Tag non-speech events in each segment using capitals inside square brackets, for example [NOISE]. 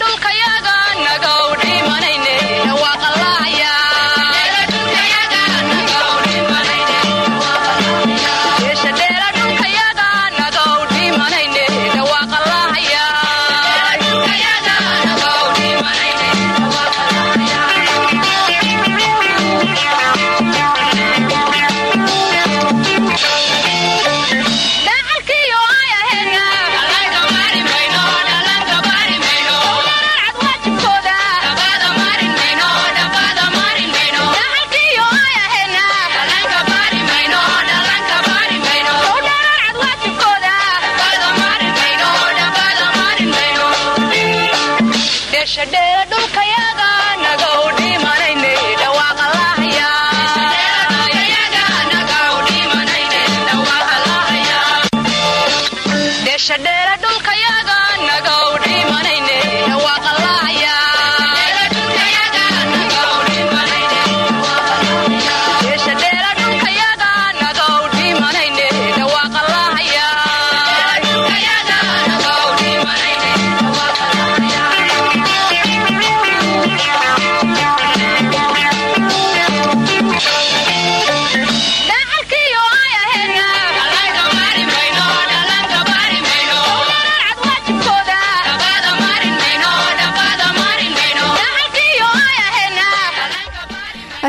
dhulkayaga nagawdhimanayne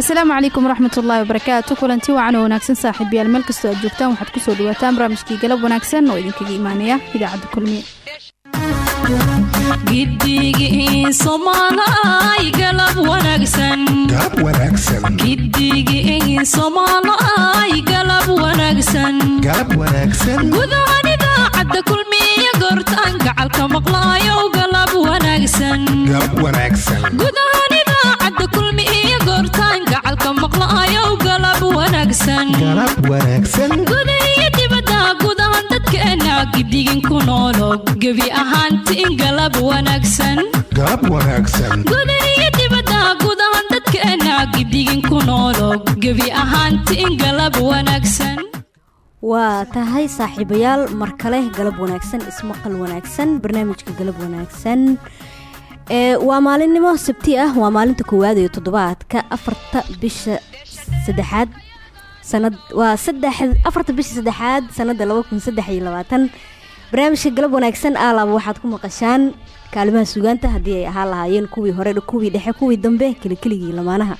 asalaamu calaykum waraxmat ullaahi wabarakaatu kulanti wacan oo wanaagsan saaxiibayaal meel kastoo aad joogtaan waxaad ku soo dhawaataan barnaamijkii galab wanaagsan oo idinkaga imaanaya idaacadda kulmiye. Gidigii soomaalay galab wanaagsangidigii soomaalay galab wanaagsan. Gudahan idaacadda kulmiye goortaan gacalka maqlaayo galab wanaagsan wanaagsan gudahiyo dibadda gudahan dadkeena gidigin ku noolo gebi ahaantiin galab wanaagsan gudahiyo dibadda gudahan dadkeena gidigin ku noolo gebi ahaantiin galab wanaagsan waa tahay saaxiibayaal mar kale galab wanaagsan ismaqal wanaagsan barnaamijka galab wanaagsan waa maalinimo sabti ah waa maalinta koowaad iyo toddobaadka afarta bisha saddexaad sanad waa afarta bisha saddexaad sanada laba kun saddex iyo labaatan. Barnaamijka galab wanaagsan aalaaba waxaad ku maqashaan kaalimaha sugaanta haddii ay ahaan lahaayeen kuwii hore kuwii dhexe kuwii dambe kelikeligii lamaanaha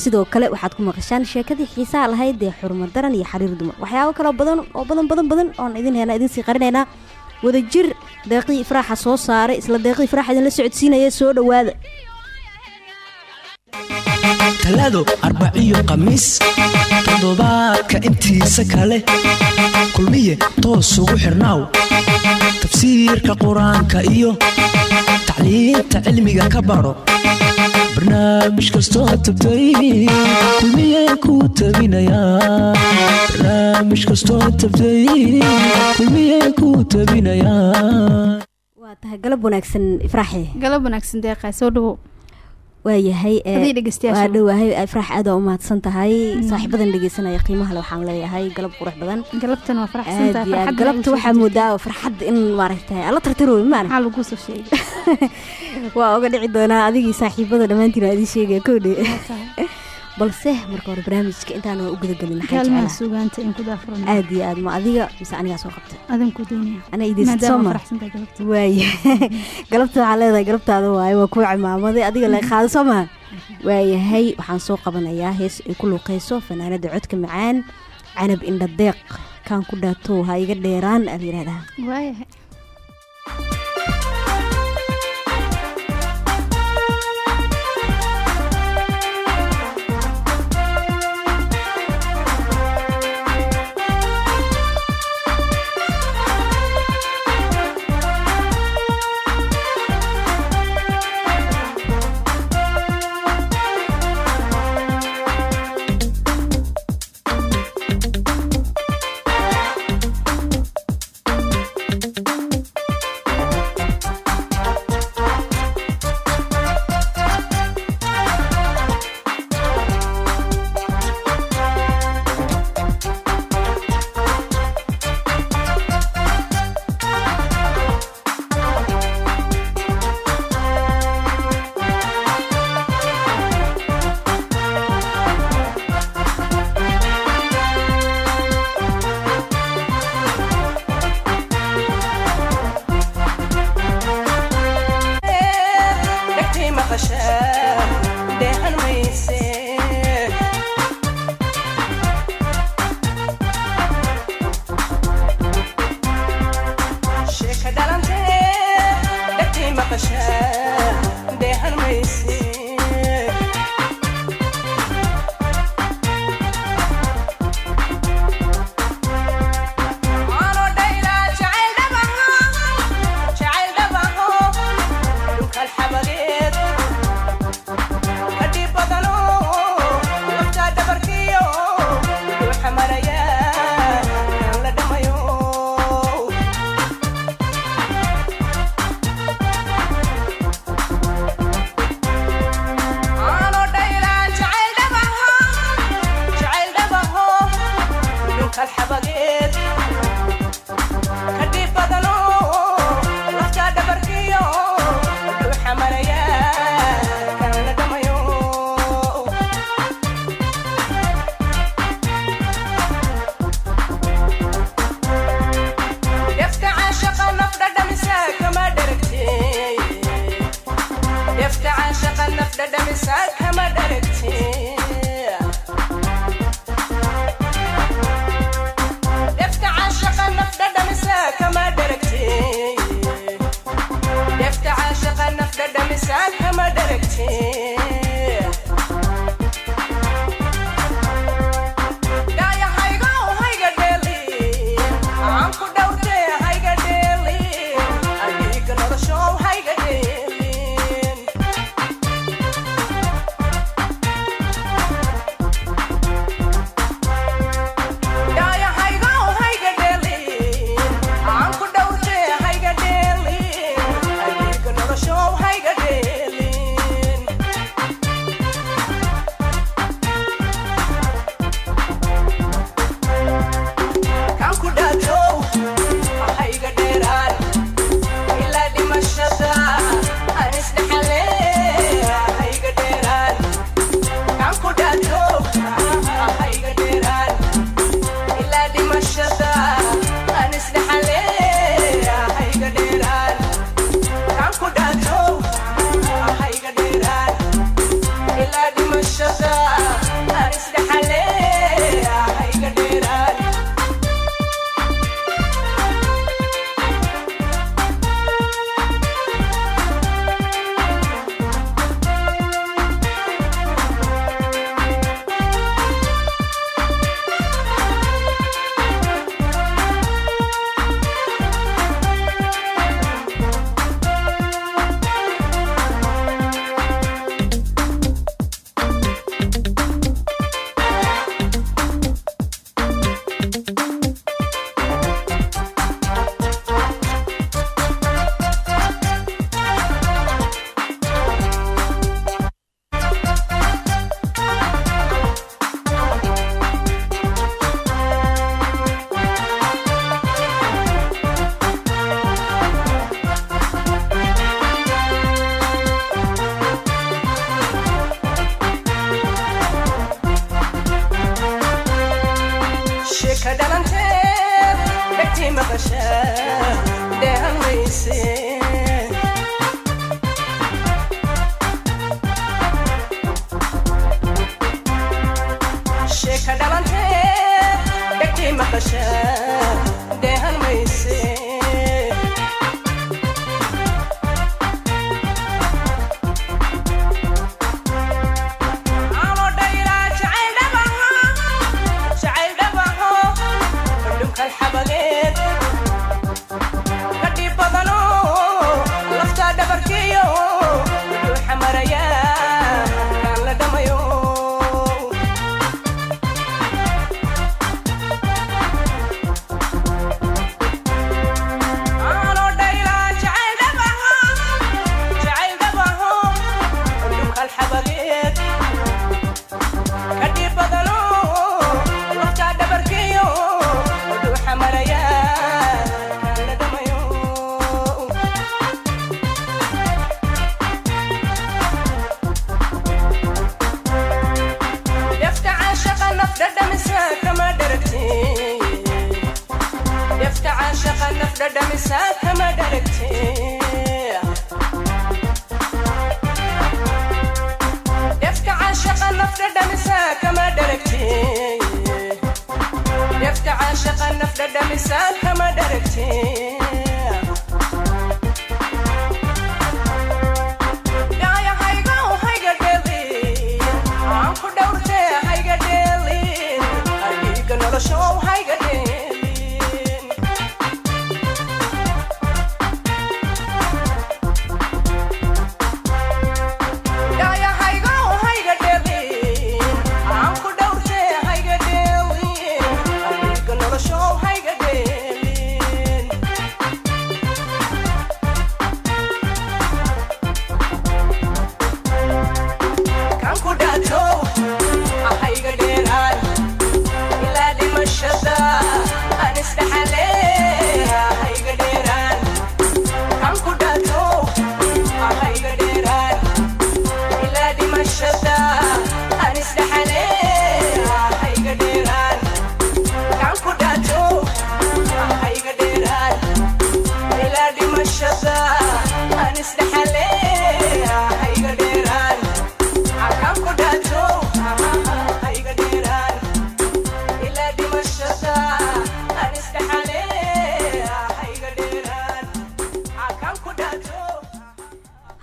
sidoo kale waxaad ku maqashaan sheekadii xiisaha lahayd ee xurmo daran iyo xariir dumar. Waxyaabo kaloo badan oo badan badan badan oon idin heenaa idinsii qarinaynaa. Wadajir deeqii ifraaxa soo saaray isla deeqii ifraaxa idinla socodsiinaya soo dhowaada talaado arbaciyo khamiis toddobaadka intiisa kale. Kulmiye toos ugu xirnaaw. Tafsiirka qur'aanka iyo tacliinta cilmiga ka baro. Barnaamij kastoo tabtay kulmiye kuu tabinayabarnaamij kastoo tabtay kulmiye kuu tabinayaa waa tahay galab wanaagsan ifraaxe galab wanaagsan deeqaa soo dhawow waayahay waa dhowaahay ifraax aad waa u mahadsan tahay saaxiibadan dhegeysanaya qiimaha le waxaan leeyahay galab qurux badan. Galabtan waa faraxsantahay galabta waxaa moodaa farxad in maaragtay ala tartarooy maana waa oga [LAUGHS] dhici doonaa adigii saaxiibada dhammaantiin aa idiin sheegaya koodhe [LAUGHS] balse marka hore barnaamijka intaan u gudagelin kaalmaha sugaanta in ku daafuran aad iyo aad ma adiga mise anigaa soo qabta adan ku daynaya ana ideysid sooma waaye [LAUGHS] galabta waxaa leedahay galabtaada waaye waa kuwa cimaamaday adiga le qaado soo maha waayahay waxaan soo qabanayaa hees ay ku luuqeyso fanaanada codka macaan canab indha deeq kaan ku dhaato ha iga dheeraan aa la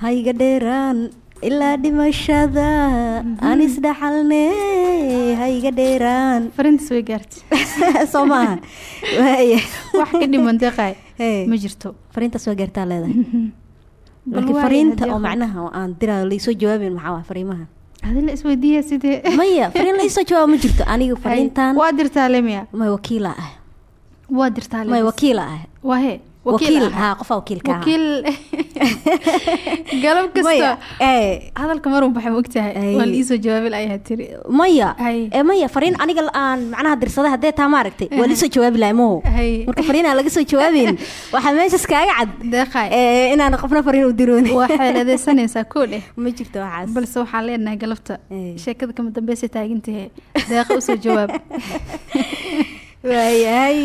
hayga dheeraan ilaa dhimashada aan isdhaxalne hayga dheeraan [LAUGHS] farintaas way gaartay. [LAUGHS] Soo maaha [LAUGHS] wax ka dhiman deeqaay ma jirto. Fariintaas waa gaartaa leedahay. Bal laakiin fariinta oo macnaha aan diraayo laisoo jawaabin maxaa fariimaha? Adi la isweydiiya sidee? Maya fariin laisoo jawaabo ma jirto. Aniga fariintan waa dirtaa lemiya may wakiila ah. Waa dirtaa may wakiila ah. Waa ah. ah wakiil [LAUGHS] galab kasta. Ee hadalka marun baxay mogtahay Ay. waa liisoo jawaabil ayaa tiri. Maya ee maya fariin aniga aan macnaha dirsaday haddee taa maaragtay waa lisoo jawaabi lahay Hay. marka fariin aan laga soo jawaabin [LAUGHS] waxaa meeshas kaaga cad. Ee inaan qofna fariin u dirooni. Waa xeeladaysanaysaa [LAUGHS] koo dheh ma jirto waxaas. Balse waxaan leenahay galabta. Sheekada kama dambeysa taagintahe deeqa u soo jawaab waayahay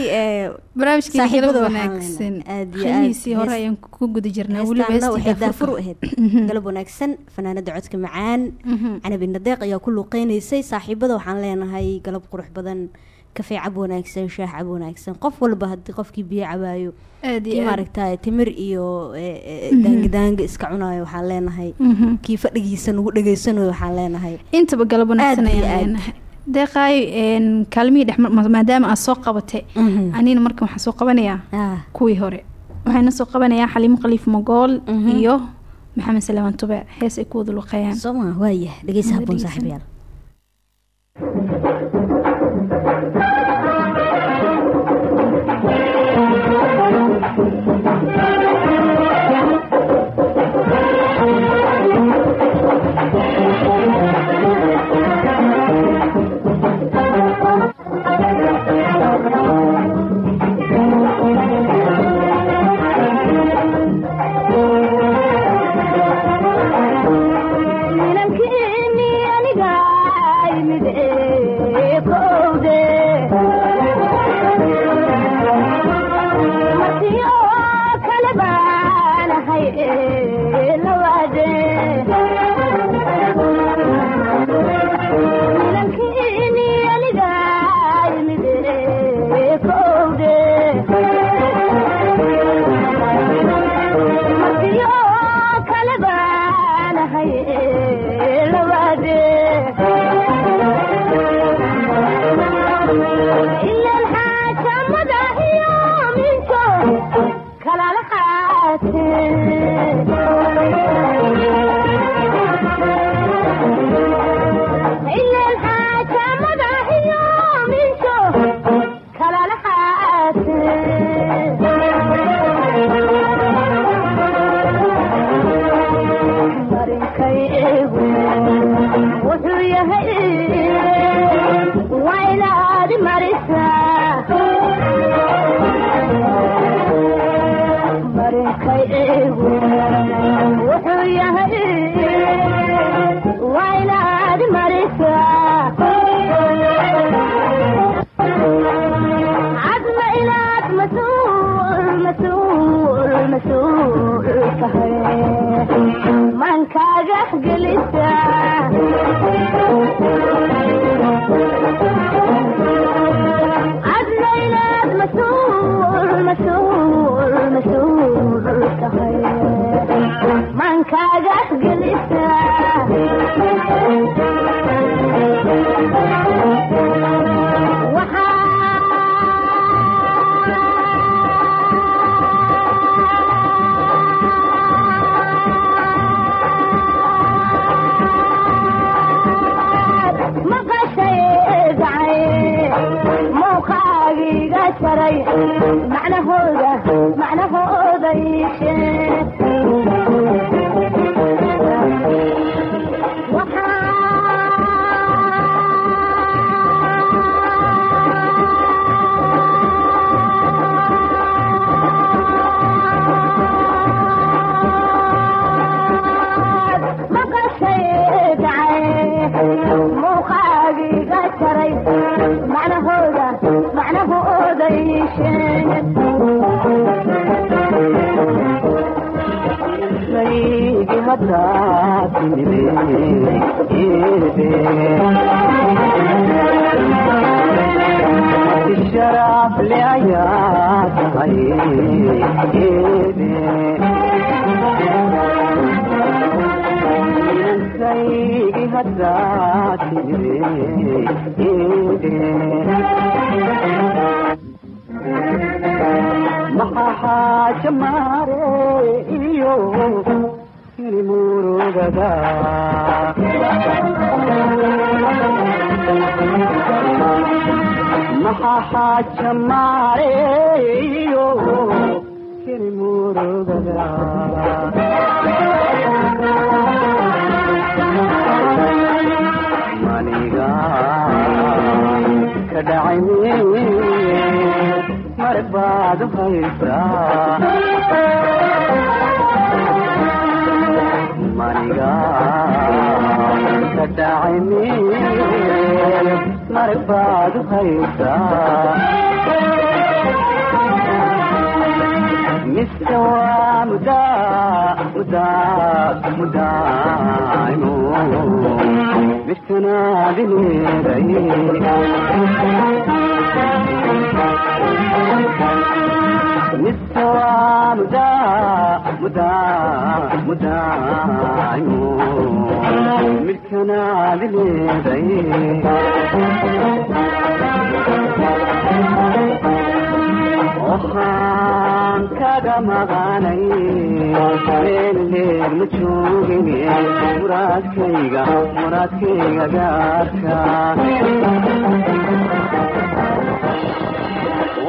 aad. qiimihiisii hore ayaan ku guda jirnaa weliba heestaana waxay heestii daafur u daafurka ahayd galab wanaagsan fanaanada codka macaan canabi nadeeq ayaa ku luuqeynaysay saaxiibada waxaan leenahay galab qurux badan kafee cab wanaagsan shaah cab wanaagsan. Qof walba haddii qofkii biyo cabaayo kii maaragtay timir iyo ee, ee, daangadaanga iska cunayo waxaan leenahay. Kii fadhigiisa nagu dhegaysanayo waxaan leenahay. Intaba galab wanaagsan ayaan leenahay deeqaay kaalmihii dhex ma- maadaama aad soo qabatay Mhm. anina markan waxaan soo qabanayaa Ah, kuwii hore. Waxayna soo qabanayaa xaliimo khaliif magool Mhm. iyo maxamed salaaman tube. Hees ay ku wada luqeeyaan miskaygi haddaa timide sharaaf le ayaa tahay miskaygi haddaa timide maxaa xaaja maare iyo murugada maxaa xaaja maare iyo murugada maniga ka dhacay marbaad haysaa leeday mise waa mudaa mudaa mudaaimo midkanaadi leeday waxaan kaga maqanay meel leer ma joogin muraadkayga muraadkayga gaarka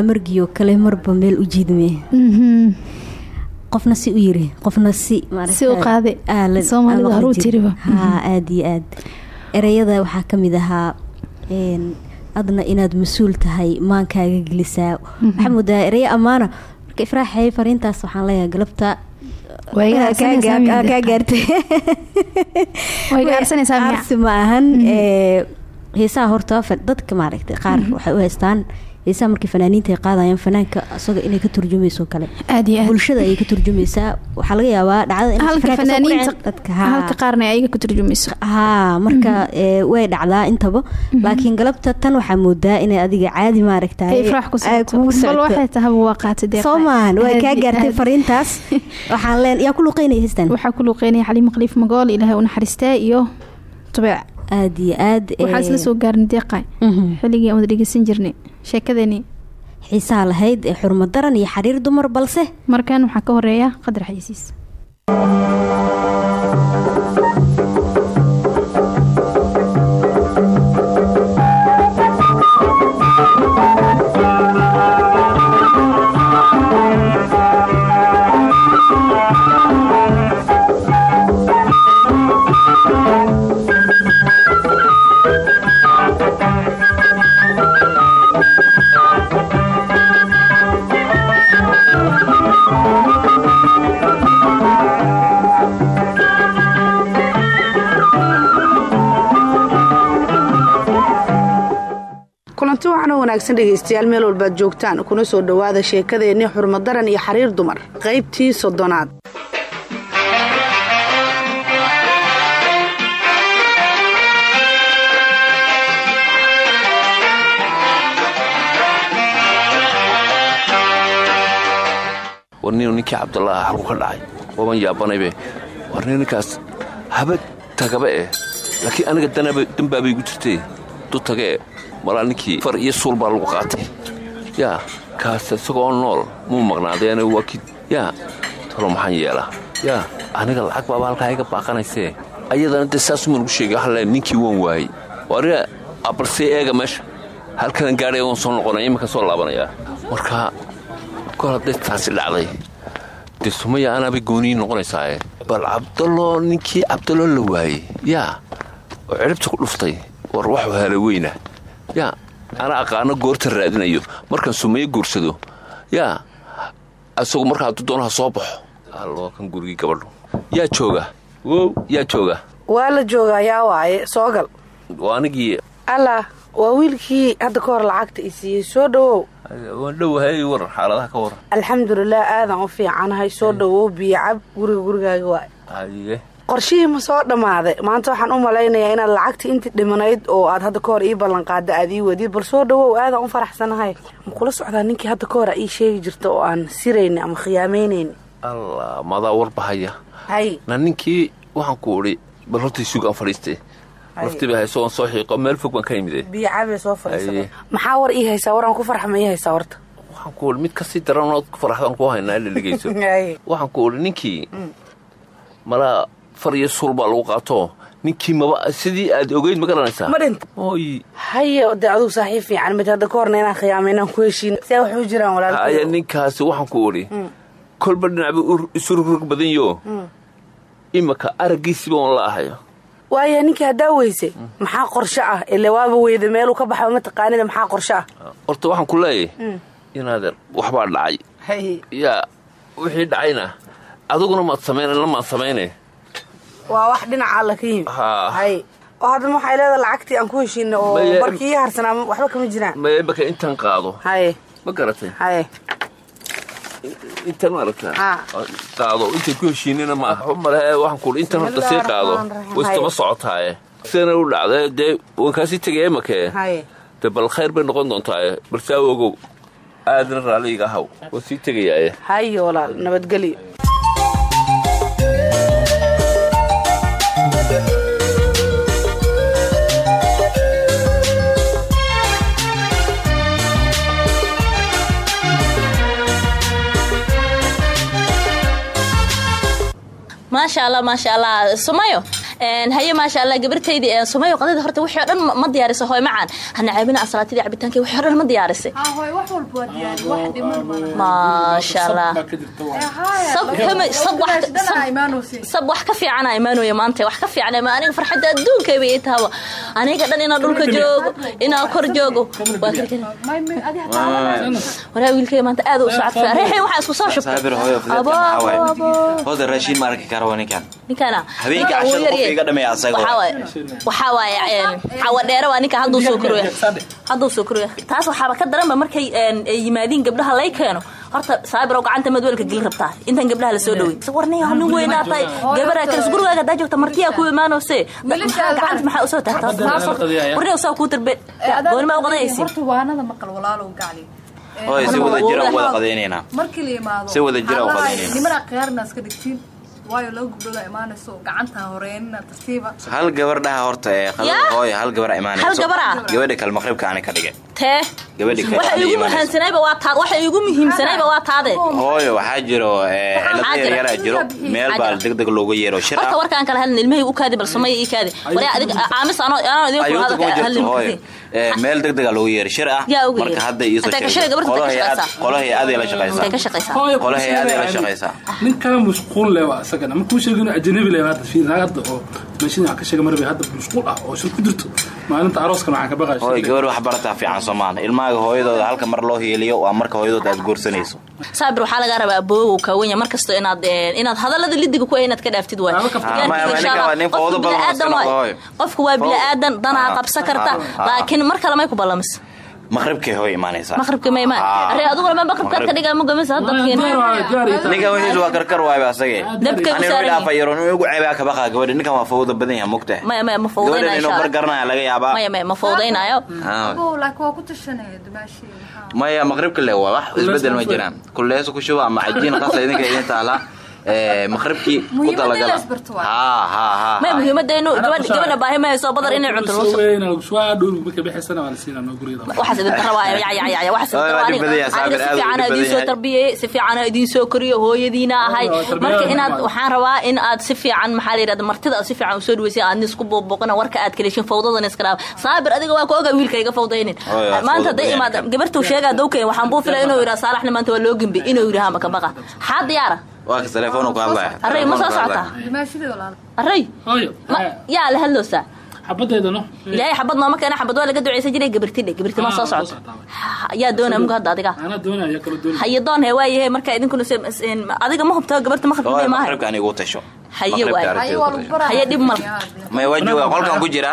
hadal waa margiyo kale marba meel u jiidme. Qofna si u yiri qofna si haa aada iyo aad. Ereyada waxaa ka mid ahaa een, adna inaad mas'uul tahay maankaaga gelisaa waxaa moodaa ereyo ammaana marka ifraaxay fariintaas waxaan leeyahay galabta. Way iga kaa- aarsanaysaa kaa- miyada? kaa gaartay. [LAUGHS] Way iga aarsanaysaa miya? aarsi ma ahan. Ee, heesaha horta dadka maaragtay qaar waxay u haystaan heesaha markii fanaaniinta ay qaadayaan fanaanka isaga inay ka turjumayso kale. Bulshada ayay ka turjumaysaa waxaa laga yaabaa dhacdada in haa. marka ee, way dhacdaa intaba. Laakiin galabta tan waxaa moodaa inay adiga caadi maaragtay ay farax ku ay kugu socoto bal socoto. waxay tahaba waa qaatay deeqa. soo maahan way kaa gaartay fariintaas. [LAUGHS] Waxaan leen yaa ku luqeynaya heestan waxaa ku luuqeynaya xaliimo khaliif magool ilaahay u naxariistaa iyo tubeec aad iyo aad waxaa isla soo gaarnay deeqa mhm. xilligii aan wada dhegeysan jirnay sheekadeeni xiisaha lahayd ee xurmo daran iyo xariir dumar balse. Markan waxaa ka horreeya qadar xayisiis wanaagsan dhegaystayaal meel walbaad joogtaan kuna soo dhowaada sheekadeenni xurmadaran iyo xariir dumar. Qaybtii soddonaad. War ninu ninkii cabdulaaha halku ka dhacay waban yaabanaybe. War nin ninkaas haba tagaba eh. Laakiin aniga dambaabay igu jirtay du tage malaa ninkii far iyo suul baa lagu qaatay. Yaa kaas isagoo nool muu maqnaadeena waa kid. Yaa talo maxaan yeelaa. Yaa aniga lacag baaba halkaa iga baaqanaysee. Ayadana dee saasuma lagu sheegay halle ninkii waan waayey. Wariga balse eega meesha. Halkanan gaadhay oon soo noqonaya iminka soo laabanayaa. Marka kol hadday taasi dhacday dee sumaya anaabay gooniyi noqonaysaaye. Bal cabdaloo ninkii cabdaloo la waayey. Yaa oo cidhibta ku dhuftay war waxuu hela weyna yaa ana aqaano goorta raadinayo. Markaan sumaye guursado. Yaa isagu markaa hadduu doonaha soo baxo. Alloo kan gurigii gabadhu. Yaa jooga. Wow yaa jooga. Waa la joogaa yaa waaye soo gal. Waa anigii. Allah waa wiilkii hadda ka hor lacagta i siiyey soo dhowow waan dhowahay waran xaaladaha ka waran alxamdulilah aadan u fiicanahay soo dhowow biyo cab guriga gurigaaga waay haye qorshihii ma soo dhammaaday maanta waxaan u malaynayaa inaad lacagtii intii dhimanayd oo aad hadda ka hor ii ballanqaada aad ii wadid bal soo dhowow aadan u faraxsanahay. Ma kula socdaa ninkii hadda ka hor ii sheegi jirta oo aan sirayni ama khiyaamaynayn allah madaa warbahaya hay. Na ninkii waxaan ku idhi bal hortii sug aan fadhiistay. Laftiba hayso oon soo xiiqo meel fog baan ka imide cabee soo fadhiisada Haye. maxaa war ii haysaa? Waraan ku farxa ma ii haysaa horta? Waxaan ku uri mid ka sii daran ood ku faraxdan ku haynaa ila dhegeyso [LAUGHS] Haye. waxaan ku uri ninkii malaa far iyo suul baa lagu qaato. Ninkii maba sidii aad ogeyd ma garanaysaa? Haye de adugu saaxiib fiican. Mid hadda ka horna inaan khiyaamay inaan ku heshiin. See wax u jiraan walaalkay ninkaasi waxaan ku uri kolba dhinacba isururug badan yo imika araggiisiba on la ahayo. Waaya ninkii haddaa weyse maxaa qorshe ah? Ile waaba weyda meeluu ka baxaba mataqaanida maxaa qorshe ah? Horta waxaan ku leeyahay inaadeer waxbaa dhacay. Yaa wixii dhacayna. Adiguna maad samayn lamaad samayne waa wax dhinaca alla ka yimi oo haddana waxay leedahay lacagtii aan ku heshiina oo Maya- barkii ii harsanaa waxba kama jiraan ma imika intan qaado? Haye ma garatay? Haye intan maaragtaa Haa. qaado. Intay ku heshiinina ma aha. Male waxaan kuuri intan horta sii qaado. Istama socotaaye sidana u dhacday dee waan kaasii tegaya imakee dee bal khayr bay noqon doontaaye balse aw ogow aadna raalliga ahaw waan sii tegayaaye haye walaal nabadgelyo maasha allah maasha allah sumayo haye maasha allah gabartaydi een, sumayo qadada horta wixii oo dhan ma- diyaarisa hooy macaan hana caabina asalaatidii cabitaankii wixii oo dhan ma diyaarisay maasha allah sab wax ka fiicana imaanooya maanta wax ka fiican ima aniga farxadda adduunkayba ii tahaba aniga dhan inaan dhulka joogo inaan kor joogo. walaa wiilkay maanta. Aad u socodka. Reexay waxaa isku soo shubtay waxaa waaye kara waa ninka hadduu soo koroya hadduu soo koroya taas waxaaba ka daranba markay een, ay yimaadiin gabdhaha lay keeno. Horta saabirow gacanta madweelka geli rabtaa. Intaan gabdhaha la soo dhawey warniya nin weynaa tahay. gabaraa kalis gurigaaga hadaa joogta martiyaa ku imaanose gacanta maxaa u soo taagtaa warniya saa kuu darbe gooni maa u qadayaysi horta waanada maqal walaalow gacli hooyo si wada jira u wada imaado Si wada jira u qadaynayna. Waayo laba gabdhooda imaanayso gacanta horeynina tartiiba. Hal gabar dhaha horta ee qadada hooyo hal gabar imaanayso gabadha kale maqribka ani ka dhigay. Tee gabadhi kale waxa ani igu imaanayso muhiimsanayba waa taad waxa igu muhiimsanayba waa taade. Hooyo waxaa jiro cilado jira? yaraa jiro. Meel baa degdeg loogu yeero. Shir horta ah. warkaan kala hadlin ilmahayga u kaadi bal samaya ii kaadi. Waryaa adig aamis anoo idin hadalka jirto hadlin meel degdega loogu yeero shir ah marka hadda iisoo Intee ka shaqay? Gabarta intee ka shaqaysaa? qolahay aday la shaqaysaa. Shaqaysaa. Qolahay aday la shaqaysaa. Ninkaa mashquul leh waa isagana. Ma kuu sheegin ajnabi leh hadda oo meeshin wax ka sheega marbe hadda mashquul ah oo shir ku jirto maalinta arooskana waxaan ka baqaya hooy gabar wax barataa fiican soomaal ilmaaga hooyadooda halka mar loo hiiliyo waa marka hooyadooda aad guursanayso. Saabir waxaa lagaa rabaa aboogow kaawanya mar kasta inaad eh, inaad hadallada lidiga ku inaad ka dhaaftid waay. Ah, ninka waa waa bilaadan danaa Ah, qabsan karta. ah, ah. laakiin mar kale may ku ballamis maqribkay hooy imaanaysaa maqribka ma imaan arre adiguna ma maqribkaad ka dhigaa ma gamisa dadkiin ninkan wixiisu waa karkar waayba asage Dabkay u ani saaran dhaafa yaro inuu igu ceebaa ka baqa gabadha ninkan waa fowdo badan yahay mugtahay maya maya ma gabadhan inuu insha Allah. bargaranaya laga yaabaa. Maya maqribka le waa wax isbeddel ma jiraan. Kulleeso ku shuba ama cajiin qasa idinka idin taala. ee maqribkii ku Muhiimadda in talagala la isbarto waa. ha ha ha. Maya muhiimadaynu gabadha gabadha baahi ma hayso badar inay cunto aad tarbiyey si fiican idiin soo koriyo hooyadiina ahay. marka inaad waxaan rabaa in aad si fiican maxaa la yidhahda martida aad si fiican u soo dhaweysay aadna isku booqbooqina warka aad kaleeshin fawdadan iska dhaaf. Saabir adiga waa ku oga wiilka iga fawdaynin. Maanta hadday imaada gabartuu sheegaa dowkay waxaan buu filay inuu yidhaha saalaxna maanta waa loo gembi inuu yidhaha maka baqa. Xaa diyaara array ma soo socotaa dumaashidii walaal array hooyo. ma yaa la hadloosaa ilaahay xabad nooma keena xabad. Waa laga duceysan jiray gabartidhe gabarti ma soo Ah, socoto yaa doona muga hadda adiga. Ana doonaya kala doon haye doon he waayahe marka idinkuna adiga ma hubtaa gabarta maqribka maaha Haye haye dhib mal. may waa jooga qolkan ku jira.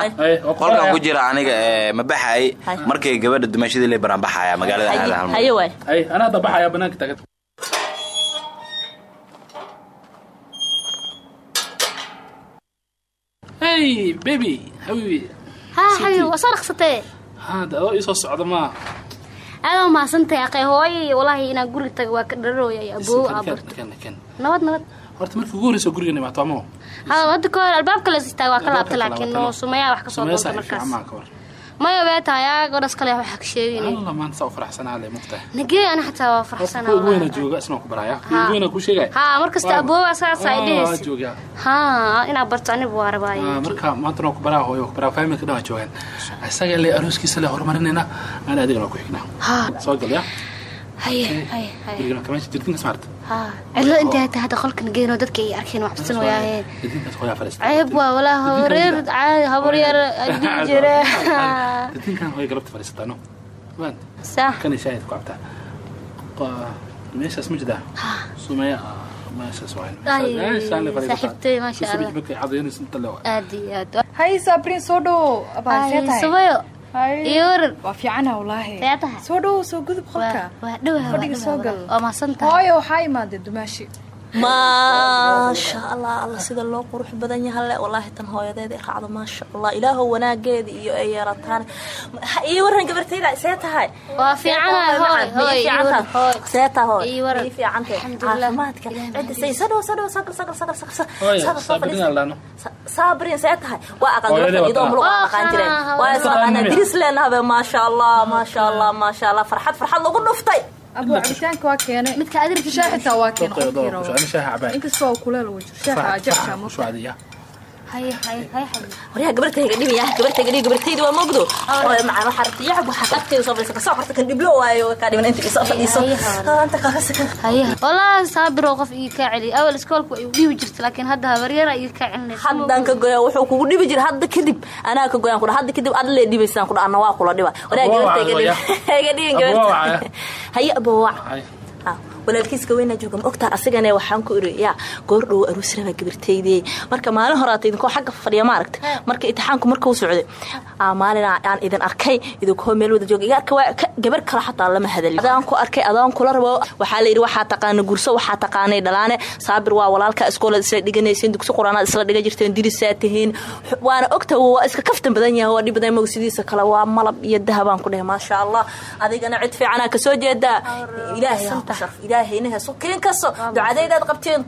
Qolkan ku jira aniga ee, ma baxay. Haye. markay gabadha dumashadii la baraan baxaya magaalada haye waay hey baby habibi haa xabiib waa soo dhaqsatee hada adoo ii soo socda maa aad waa mahadsantahay aqay hooyay walaahi inaan guri taga waa ka dhararooyay aboow abarto nabad nabad. Horta markii ugu horeysa guriga nimaato ama haa hadda ka hor albaabka la istaaga waa ka laabta laakiin noo sumayaa wax ka soo doonta markaas maya beeta ayaa goras kale waxa ka sheegayna alla maanta saa u faraxsanaa le mugtahay nagee ana xataa waa faraxsanaa weyna jooga isna ku baraya. Weyna ku sheegaya haa markasta abooba saas ay waa dhehaysa. joogaa. Haa inaa barto anigu waa rabaaye. Marka maanta waa ku baraa hooyo ku baraa familka dhan joogaan isaga le arooskiisa le horumarinayna aan adigana ku xignaa soo gal ya haye haye. Haye gurigana haa cidlo intay hata hadda qolkan geeno dadka ay arkeen wax cabsan wayaaheen ceeb waa walaa habareer caadi habar yar adii jira sax kana shaahid ku cabtaa Qa- meeshaas ma jiraa sumaya meeshaas waa Waa fiicana wallaahi see tahay soo gudub qolka fadhiga soo gal hooyo waxaa imaadee dumaashi maasha allah alla sida loo qurux badan yahalle wallaahi tan hooyadeeda i raacdo maasha allah ilaahow wanaageeda iyo ay yeelataan. Ii waran gabartayda see tahay? See fiicantay Alxamdulillah. caafimaadka. Cidda say sadhow sadhow sagal sagal hooya sagal soo saabrin see tahay. Waa gabadha idoo waa mulug aan aqaan jireen waa hooyadee. isaqaana diris leenahabe maasha allah maasha allah maasha allah farxad farxad lagu dhuftay abu cabitaanka waa keenay midka adirka shaah xitaa waa keenay inkastoo kuleel ugu jiro shaaha ajabshaa waryaa gabartayga dhibaya gabartayga dhibi gabartaydi waa mogdo oo macaan waxaa rabta yacab waxaa agteeda soo fadhiisa ka soo qorta kan dhiblo waayo kaa dhiban inta isoo fadhiiso. anta kaasa kan haye wallaahi saabiro qof ii kaa celi. Awal iskoolku ay u dhibi jirta laakiin hadda habaryara ii kaa celinaysa. Haddaan ka goyaa wuxuu kugu dhibi jira hadda kadib anaa ka goyaan kudha hadda kadib ad lee dhibaysaan kudha anna waa kula dhiba. Waryaa Aboo gabartayga wacay, dhibi iga [LAUGHS] dhibin Aboo gabarta wacay. haye aboowac Hay. Walaalkiiska weynaa jooga ma ogtaan asigane waxaan ku iri yaa goor dhow aruusraba gabartaydey marka maalin horaata idinkoo xagga fadhiya ma aragta marka imtixaanku markuu socday aa maalin aan idin arkay idinkoo meel wada jooga iga arka waa gabar kale xataa lama hadalin. Adaan ku arkay adaan kula rabo. Waxaa la yidhi waxaa taqaana gurso waxaa taqaanay dhalaane. Saabir waa walaalka iskoolad isla dhiganaysiin dugsi quraanaad isla dhiga jirteen dirisaa tihiin. Waana ogta waa iska kaftan badan yahay waa dhib badan mago sidiisa kale waa malab iyo dahabaan ku dhehe maasha allah. Adigana cid fiicanaa ka soo jeedaa ilaahay ilaahayna ha sukiin kaso ducadaydaad qabteen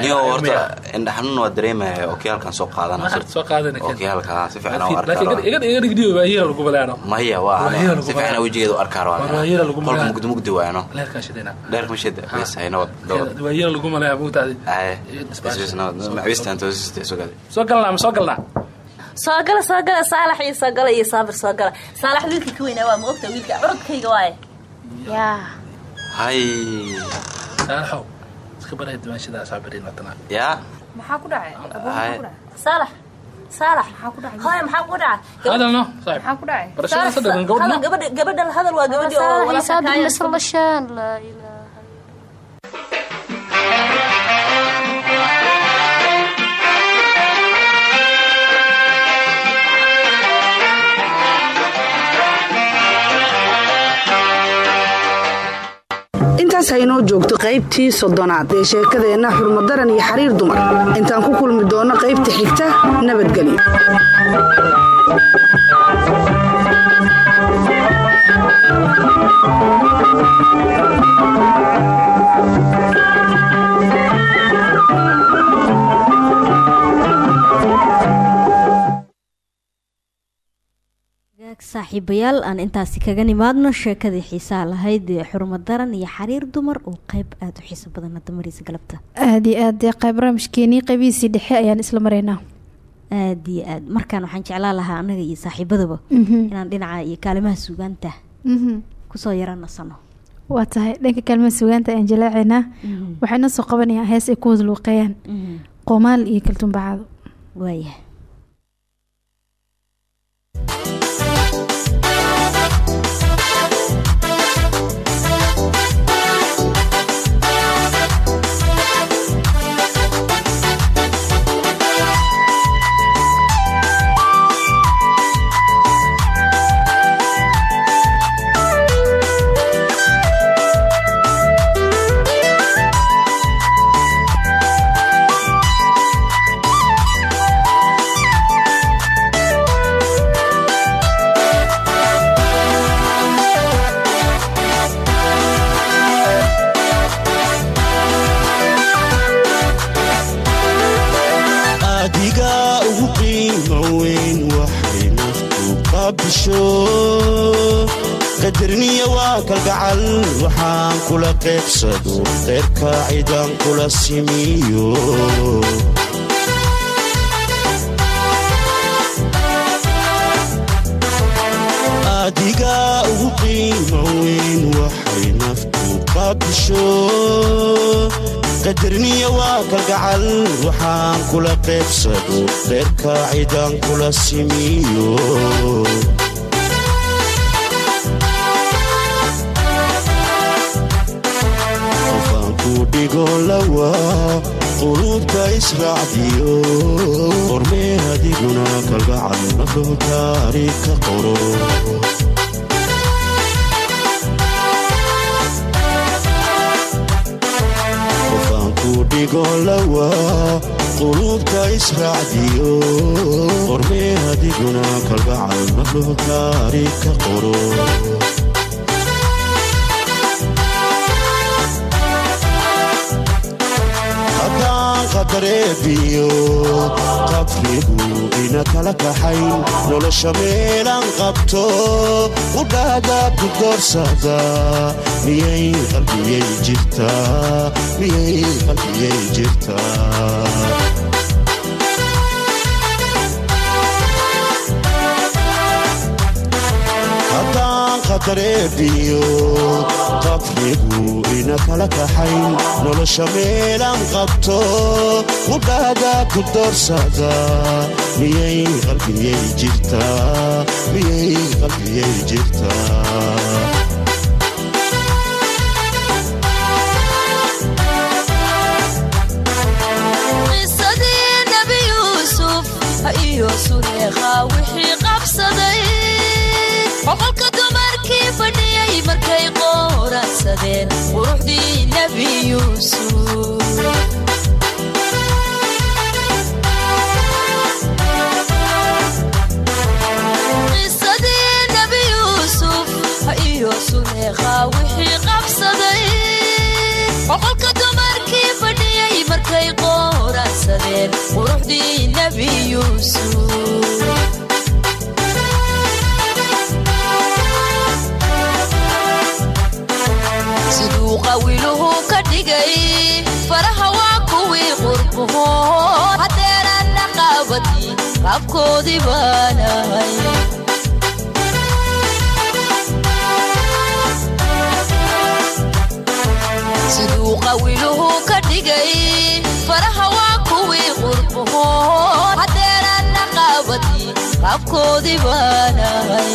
niyo horta indha xanuun waa dareemaya okiyaalkan soo qaadana. Maxaad soo qaadana keen? okiyaalka si fiican u laakiin arkaa iga iga dhigdiyo baahiya lagu balaano maya waa Waayada lagu si fiican malayo. wejigeedu arkaa Waayada lagu qolka malayo. mugdi mugdi waano leerkaa shidayna. Dheerka mashida bes hay nabad nabad waayada lagu malaya mugtaadi aye. Bes bes nabad macawistan toosiste sugade soo galnaa ma soo galnaa soo gala soo gala saalax iyo soo gala iyo saabir soo gala saalax wiilka ka weynaa waa ma ogta wiilka codkayga waaye. Yaa. Hay. Saalaxow iska baray dimaashada saabiriin watana yaa. Maxaa ku dhacay? Saalax saalax. Maxaa ku dhacay? Hooy maxaa ku dhacay? Hadalno saaxib maxaa ku dhacay? Barashada saddegan gabadhno hadal gabadha hadal waa gabadhi oo saalax iyo wala intaas haynoo joogto qaybtii soddonaad ee sheekadeenna xurmadaran iyo xariir dumar. Intaan ku kulmi doonno qaybta xigta nabadgelyo saaxiibayaal aan intaasi kaga nimaadno sheekadii xiisaha lahayd ee xurmo daran iyo xariir dumar oo qayb aada u xiiso badan hadda mariisa galabta. Aada iyo aad qayb barnaamijkeenii qaybihiisii dhexe ayaan isla maraynaa aada iyo aad. Markaan waxaan jeclaan lahaa annaga iyo saaxiibadaba. Mhm. inaan dhinaca iyo kaalimaha suugaanta Mhm. ku soo yara nasano waa tahay dhanka kaalmaha sugaanta ayaan jalaacaynaa waxay noo soo qabanayaa hees ay ku wada luuqeeyaan. Qoomaal iyo kaltuunbacaado waaya kaxayn nolosha meelaan qabto qudhaada ku doorsada miyay qalbiyay jirtaa miyay qalbiyay jirtaa haddaan qadareebiyo qabrigu ina kala kaxayn nolosha meelaan qabto qudhaada ku doorsada miyay qalbiyay jirtaa miyay qalbiyay jirtaa dumarkii fadhiyey markay qooransadeen quruxdii nebi yuusuf qisadii nebi yuusuf iyo suleekha wixii qabsaday boqolka dumarkii fadhiyey markay qooransadeen quruxdii nebi yuusuf dhigay faraha waa kuwii qurbuho hadeeranna qaabadii qaabkoodii baanahay siduu qawiluhu ka dhigay faraha waa kuwii qurbuho hadeeranna qaabadii qaabkoodii baanahay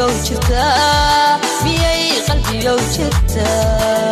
qalbiyow jirtaa miyay qalbiyow jirtaa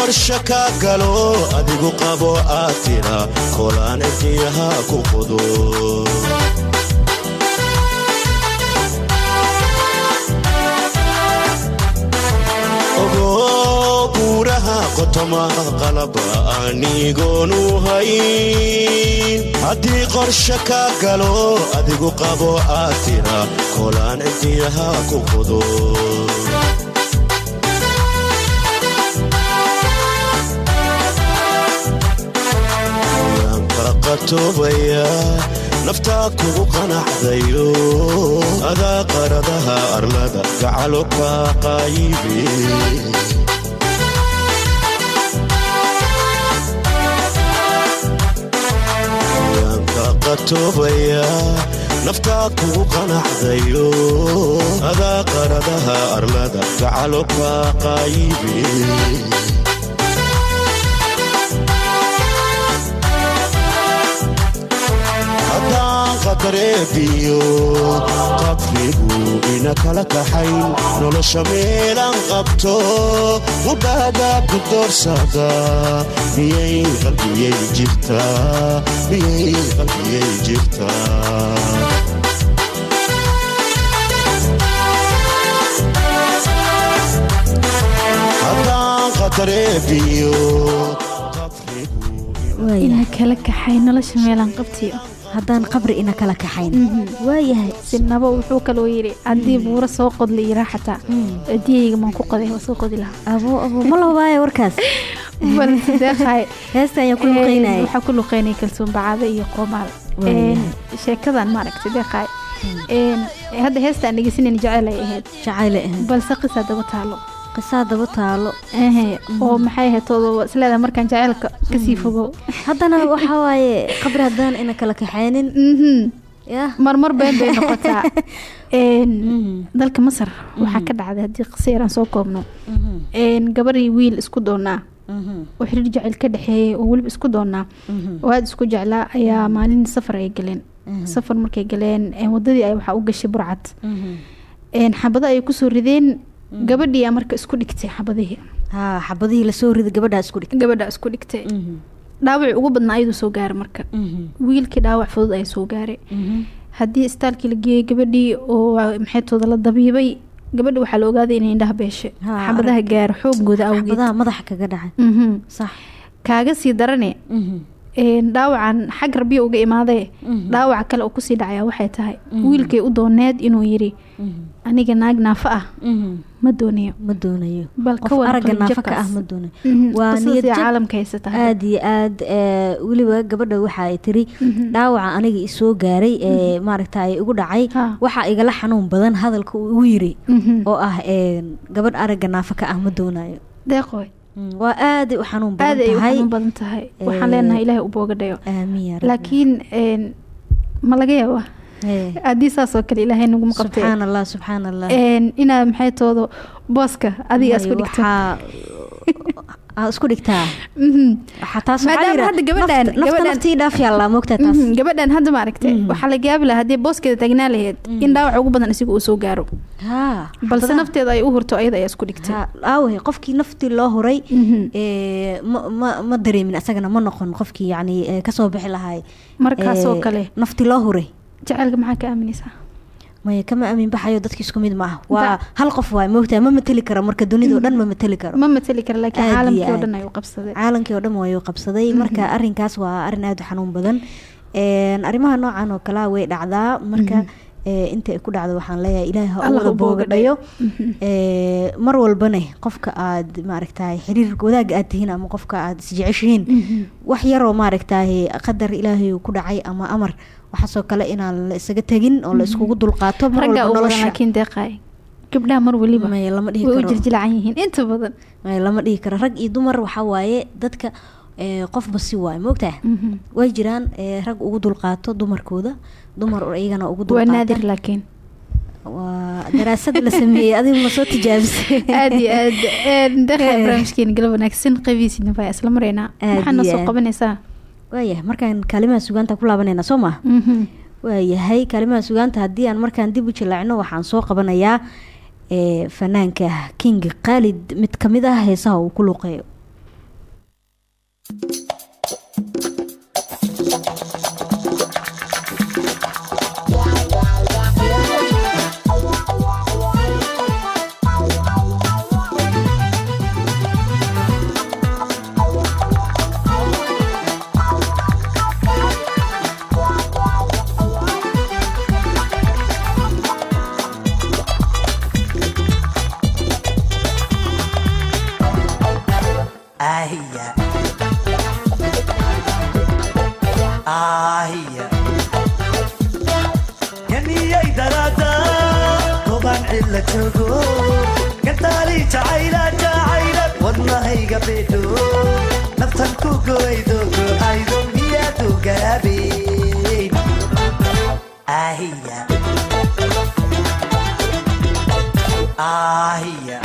qorshe ka galo adigu qabo aad kolaan ciddiyaha ku hayn haddii qorshe ka galo adigu qabo aad kolaan cidiyaha ku qudo qatoobaya naftaa kugu qanacdayo adaa qaradaha arlada gacalo kaa qanacdayo adaa qaradaha arlada gacalo kaa qaayibe qadareebiyo qabrigu ina kala kaxayn nolosha meelan qabto. Mudhaaga ku doorsada miyay qalbiyey jirtaa miyay qalbiyey jirtaa ina kala kaxay nolosha meelaan qabtiyo haddaan qabri ina kala kaxayn waayahay sinabo wuxuu kaloo yidhi haddii buuro soo qodla yiraa xataa adiyayga maan ku qoday waa soo qodi lahaa. Abo abo ma labaaya warkaas. [LAUGHS] Balse deeqaay heesta ayaan ku luqeynaya waxaa ku luqeynaya kalsoon bacaado iyo qoomaal. Sheekadan maaragtay deeqaay hadda heesta aan dhegeysanayna jaceyl ay ahayd. Jacayl ay ahayd. Balse qisaa daba taalo qisaa daba taalo. Oo maxay ahayd tooda isleedahay markaan jaceylka ka sii fogow. Haddana waxaa waaye qabri haddaan ina kala kaxaynin. Marmar been bay noqotaa. [LAUGHS] Dalka masar waxaa ka dhacday haddii qisa yaraan soo koobno. Gabarii wiil isku doonaa. Oo xiriir jaceyl ka dhexeeyay oo weliba isku doonaa. Oo aada isku jeclaa ayaa maalin safar ay galeen. Safar markay galeen wadadii ay waxaa u gashay burcad. Xabado ay ku soo rideen gabadhii marka isku dhigtay xabadihii? Xabadihii la soo riday gabadhaa isku dhigtay. Gabadhaa isku dhigtay. Dhaawacii ugu badnaa ayaduu soo gaaray marka. Wiilkii dhaawac fudud ay soo gaaray. Haddii istaalkii la geeyey gabadhii oo maxaytooda la dabiibay gabadha waxaa la ogaaday inay indhaha beeshay. Xabadaha gaaro xoogooda awgeed. madaxa kaga dhacay. Kaaga sii darane dhaawacan xag rabiya uga imaadee dhaawaca kale oo ku sii dhacaya waxay tahay. Wiilkay u dooneed inuu yiri aniga naag naafa ah ma doonayo. Ma doonayo. Bal aragga naafa ka ah ma doonayo aada iyo aad weliba gabadha waxa ay tiri dhaawaca aniga isoo gaaray ee maaragta igu dhacay waxaa igala xanuun badan hadalka uu igu yiri oo ah gabadh aragga naafa ka ah ma doonayo waa aaday u xanuun badan tahay. waxaan leenahay ilaahay u booga dhayo. Laakiin ma laga yaabaa haddii saasoo kale ilaahay naguma qabtay inaad maxay toodo? Booska adiga isku dhigto isku dhigtaa? Maadaama hadda gabadhan naftii dhaaf yaallaa moogtaa taas. Gabadhan hadda maaragtay waxaa laga yaabi lahaa haddii booskeeda taagnaa lahayd in dhaawac ugu badan isiga uu soo gaaro. Balse nafteeda ay u hurto ayada ayaa isku dhigtay. Aaway qofkii naftii loo huray ma dareemin asagana ma noqon qofkii yani ka soo bixi lahay markaasoo kale. naftii loo huray jaceylka maxaa ka aaminaysaa maya kama aamin baxayo dadki isku mid ma ah waa hal qof waay. Moogtaa ma mateli karo. Marka dunida o dhan ma mateli karo. Ma mateli karo laakiin caalamkii oo dhan ayuu qabsaday. Caalamkii oo dhan wayuu qabsaday. Marka arrinkaas waa arrin aada u xanuun badan. Arrimaha noocan oo kalea way dhacdaa. Marka inta ay ku dhacdo waxaan leeyahay ilaahay ha wada boogadhayo mar walbane qofka aad maaragtahay xiriir wadaagga aad tihiin ama qofka aad isjeceshihiin wax yaroo maaragtahay qadar ilaahay ku dhacay ama amar waxaasoo kale inaan la isaga tegin oo la iskugu dulqaato laakiin deeqaay gabdhaha mar waliba lama dhihi karo. jirjilacan yihiin. Inta badan. Lama dhihi karo. Rag iyo dumar waxaa waaye dadka qofba si waayo moogtaa way jiraan rag ugu dulqaato dumarkooda. Dumar iyagana ugu waa naadir dulqaata laakiin. Waa daraasad la sameeyey adigu ma soo tijaabisay. [LAUGHS] Aad iyo aad. Deeqa barnaamijkeena galab wanaagsan qaybihiisina baa isla maraynaa maxaa noo soo qabanaysaa? Waayahay markaan kaalimaha sugaanta ku laabanayna soo maha waayahay kaalimaha sugaanta haddii aan markaan dib u jilaacno waxaan soo qabanayaa fanaanka king khaalid mid ka mid ah heesaha uu ku luqeeyo Thank wadnahayga bidho naftan ku goydo goaydo miyaadu gaabeen ahiya ahiya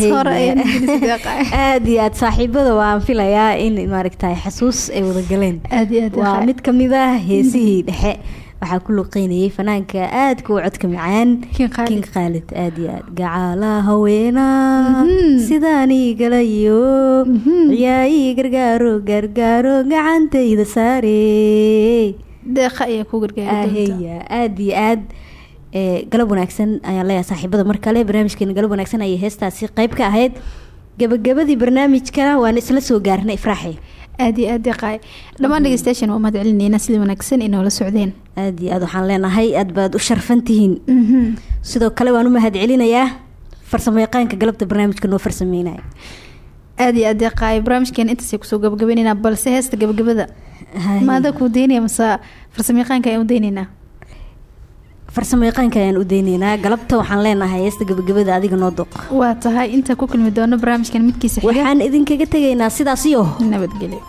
[LAUGHS] aad iyo aad saaxiibada waan filayaa in maaragta xusuus ay wada galeen. Waa mid ka mid ah heesihii dhexe. Waxaa ku luqeynayay fanaanka aadka u codka macaan. King khaalid aad iyo aad. Gacaala haweena mhm. sidaani galayo. Mhm. Ciyaayii gargaaro gargaaro gacantayda saare. Deeqa ayaa ku gargaarahaya aad iyo aad galab wanaagsan ayaan leeyahay saaxiibada. Mar kale barnaamijkeena galab wanaagsan ayay heestaasi qeyb ka ahayd. Gabagabadii barnaamijkana waan isla soo gaarnay ifraaxe aad iyo aad deeqaay dhammaan dhegeystayaashan waa mahad celinayna sida wanaagsan inoola socdeen. Aad iyo aad waxaan leenahay aad baad u sharfan tihiin. Sidoo kale waan u mahad celinayaa farsamo yaqaanka galabta barnaamijka noo farsameynaya aad iyo aad deeqaay barnaamijkeena intaasay ku soo gabagabeynayna balse heesta gabagabada. Maada kuu deynaya mase farsamo yaqaanka ayaan u deynaynaa farsamo yaqaanka ayaan u deyneynaa galabta waxaan leenahay heesta gabagabada adiga noo duq waa tahay inta ku kulmi doono barnaamijkan midkiisa waxaan idinkaga tegaynaa sidaas iyo. Nabadgelyo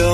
iyo